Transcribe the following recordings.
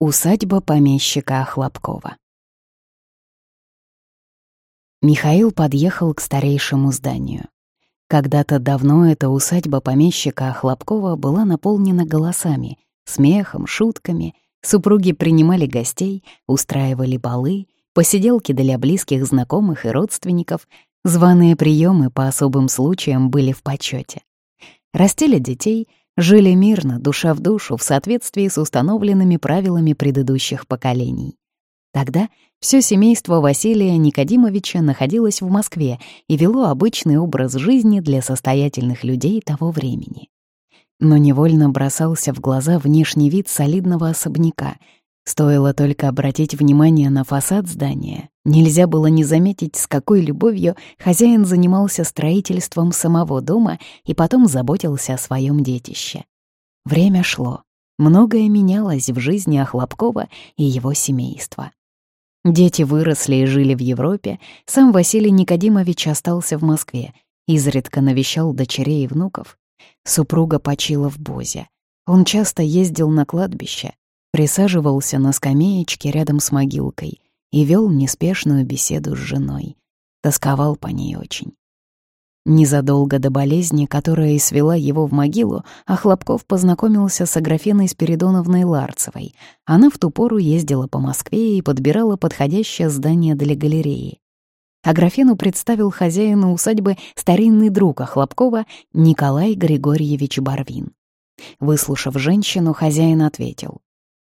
Усадьба помещика Охлопкова. Михаил подъехал к старейшему зданию. Когда-то давно эта усадьба помещика Охлопкова была наполнена голосами, смехом, шутками. Супруги принимали гостей, устраивали балы, посиделки для близких знакомых и родственников, званые приемы по особым случаям были в почете. Растили детей — жили мирно, душа в душу, в соответствии с установленными правилами предыдущих поколений. Тогда все семейство Василия Никодимовича находилось в Москве и вело обычный образ жизни для состоятельных людей того времени. Но невольно бросался в глаза внешний вид солидного особняка, Стоило только обратить внимание на фасад здания, нельзя было не заметить, с какой любовью хозяин занимался строительством самого дома и потом заботился о своем детище. Время шло. Многое менялось в жизни Охлопкова и его семейства. Дети выросли и жили в Европе, сам Василий Никодимович остался в Москве, изредка навещал дочерей и внуков. Супруга почила в Бозе. Он часто ездил на кладбище, присаживался на скамеечке рядом с могилкой и вел неспешную беседу с женой. Тосковал по ней очень. Незадолго до болезни, которая и свела его в могилу, Охлопков познакомился с Аграфеной Спиридоновной Ларцевой. Она в ту пору ездила по Москве и подбирала подходящее здание для галереи. Аграфену представил хозяину усадьбы старинный друг Охлопкова Николай Григорьевич Барвин. Выслушав женщину, хозяин ответил.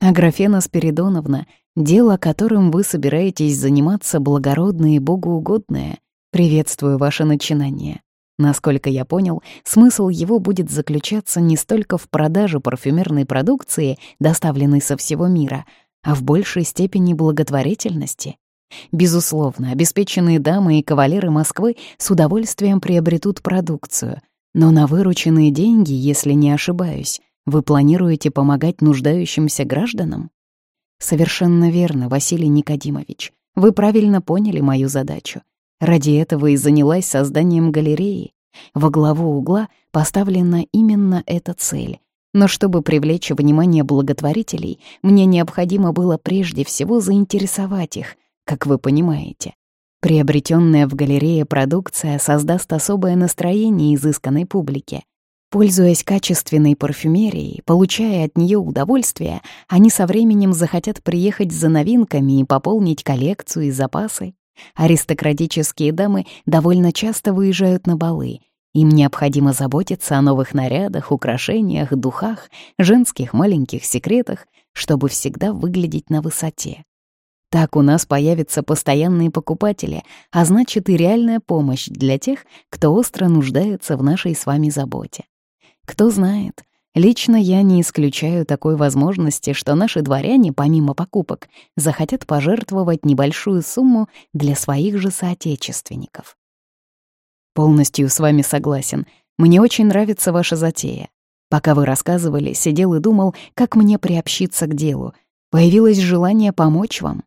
Аграфена Спиридоновна, дело, которым вы собираетесь заниматься, благородное и богоугодное. Приветствую ваше начинание. Насколько я понял, смысл его будет заключаться не столько в продаже парфюмерной продукции, доставленной со всего мира, а в большей степени благотворительности. Безусловно, обеспеченные дамы и кавалеры Москвы с удовольствием приобретут продукцию, но на вырученные деньги, если не ошибаюсь, вы планируете помогать нуждающимся гражданам? Совершенно верно, Василий Никодимович. Вы правильно поняли мою задачу. Ради этого и занялась созданием галереи. Во главу угла поставлена именно эта цель. Но чтобы привлечь внимание благотворителей, мне необходимо было прежде всего заинтересовать их, как вы понимаете. Приобретенная в галерее продукция создаст особое настроение изысканной публике. Пользуясь качественной парфюмерией, получая от нее удовольствие, они со временем захотят приехать за новинками и пополнить коллекцию и запасы. Аристократические дамы довольно часто выезжают на балы. Им необходимо заботиться о новых нарядах, украшениях, духах, женских маленьких секретах, чтобы всегда выглядеть на высоте. Так у нас появятся постоянные покупатели, а значит и реальная помощь для тех, кто остро нуждается в нашей с вами заботе. Кто знает, лично я не исключаю такой возможности, что наши дворяне, помимо покупок, захотят пожертвовать небольшую сумму для своих же соотечественников. Полностью с вами согласен. Мне очень нравится ваша затея. Пока вы рассказывали, сидел и думал, как мне приобщиться к делу. Появилось желание помочь вам.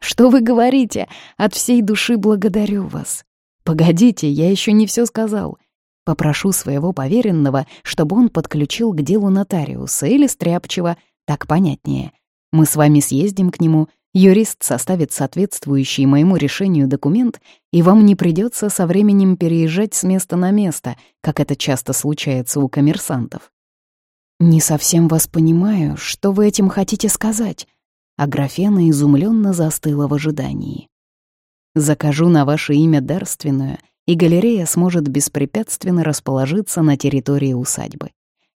Что вы говорите? От всей души благодарю вас. Погодите, я еще не все сказал. Попрошу своего поверенного, чтобы он подключил к делу нотариуса или стряпчего, так понятнее. Мы с вами съездим к нему, юрист составит соответствующий моему решению документ, и вам не придется со временем переезжать с места на место, как это часто случается у коммерсантов. «Не совсем вас понимаю, что вы этим хотите сказать?» А графена изумленно застыла в ожидании. «Закажу на ваше имя дарственную — и галерея сможет беспрепятственно расположиться на территории усадьбы.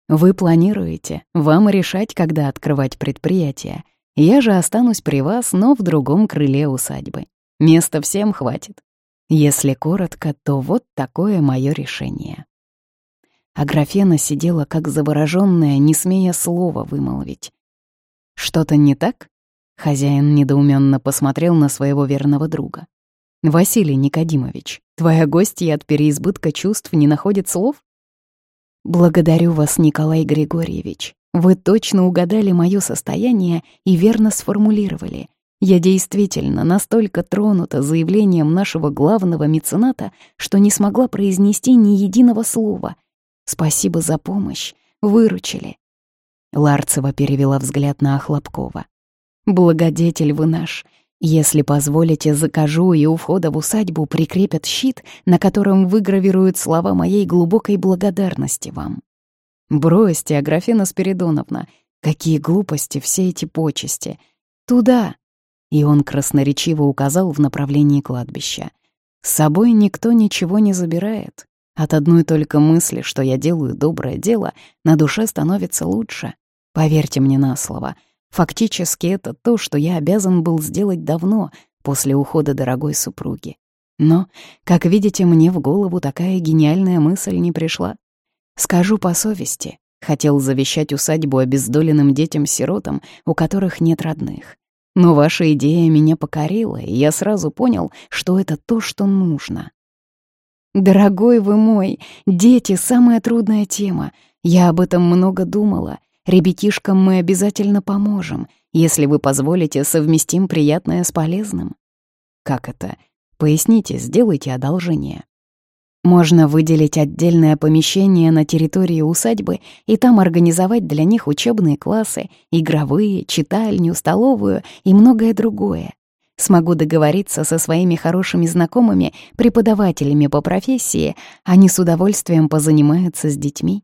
Вы планируете, вам решать, когда открывать предприятие. Я же останусь при вас, но в другом крыле усадьбы. Места всем хватит. Если коротко, то вот такое мое решение. А графена сидела как заворожённая, не смея слова вымолвить. «Что-то не так?» Хозяин недоуменно посмотрел на своего верного друга. «Василий Никодимович, твоя гостья от переизбытка чувств не находит слов?» «Благодарю вас, Николай Григорьевич. Вы точно угадали моё состояние и верно сформулировали. Я действительно настолько тронута заявлением нашего главного мецената, что не смогла произнести ни единого слова. Спасибо за помощь. Выручили». Ларцева перевела взгляд на Охлопкова. Благодетель вы наш. Если позволите, закажу, и у входа в усадьбу прикрепят щит, на котором выгравируют слова моей глубокой благодарности вам. Бросьте, Аграфена Спиридоновна, какие глупости все эти почести. Туда! И он красноречиво указал в направлении кладбища. С собой никто ничего не забирает. От одной только мысли, что я делаю доброе дело, на душе становится лучше. Поверьте мне на слово — Фактически это то, что я обязан был сделать давно, после ухода дорогой супруги. Но, как видите, мне в голову такая гениальная мысль не пришла. Скажу по совести, хотел завещать усадьбу обездоленным детям-сиротам, у которых нет родных. Но ваша идея меня покорила, и я сразу понял, что это то, что нужно. Дорогой вы мой, дети — самая трудная тема. Я об этом много думала, Ребятишкам мы обязательно поможем, если вы позволите совместим приятное с полезным. Как это? Поясните, сделайте одолжение. Можно выделить отдельное помещение на территории усадьбы и там организовать для них учебные классы, игровые, читальню, столовую и многое другое. Смогу договориться со своими хорошими знакомыми, преподавателями по профессии, они с удовольствием позанимаются с детьми.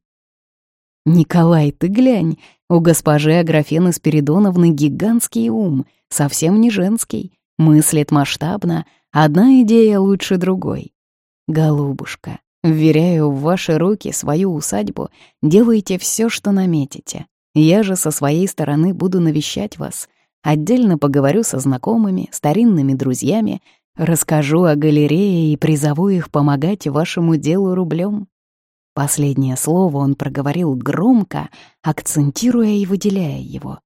«Николай, ты глянь, у госпожи Аграфены Спиридоновны гигантский ум, совсем не женский, мыслит масштабно, одна идея лучше другой. Голубушка, вверяю в ваши руки свою усадьбу, делайте все, что наметите. Я же со своей стороны буду навещать вас, отдельно поговорю со знакомыми, старинными друзьями, расскажу о галерее и призову их помогать вашему делу рублем. Последнее слово он проговорил громко, акцентируя и выделяя его.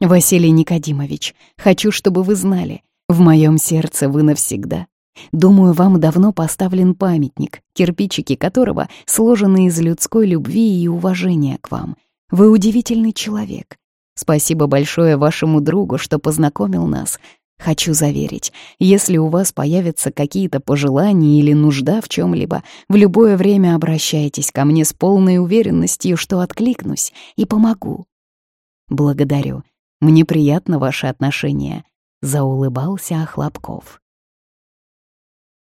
«Василий Никодимович, хочу, чтобы вы знали, в моем сердце вы навсегда. Думаю, вам давно поставлен памятник, кирпичики которого сложены из людской любви и уважения к вам. Вы удивительный человек. Спасибо большое вашему другу, что познакомил нас, Хочу заверить, если у вас появятся какие-то пожелания или нужда в чем либо в любое время обращайтесь ко мне с полной уверенностью, что откликнусь и помогу. Благодарю. Мне приятно ваше отношение, заулыбался Охлопков.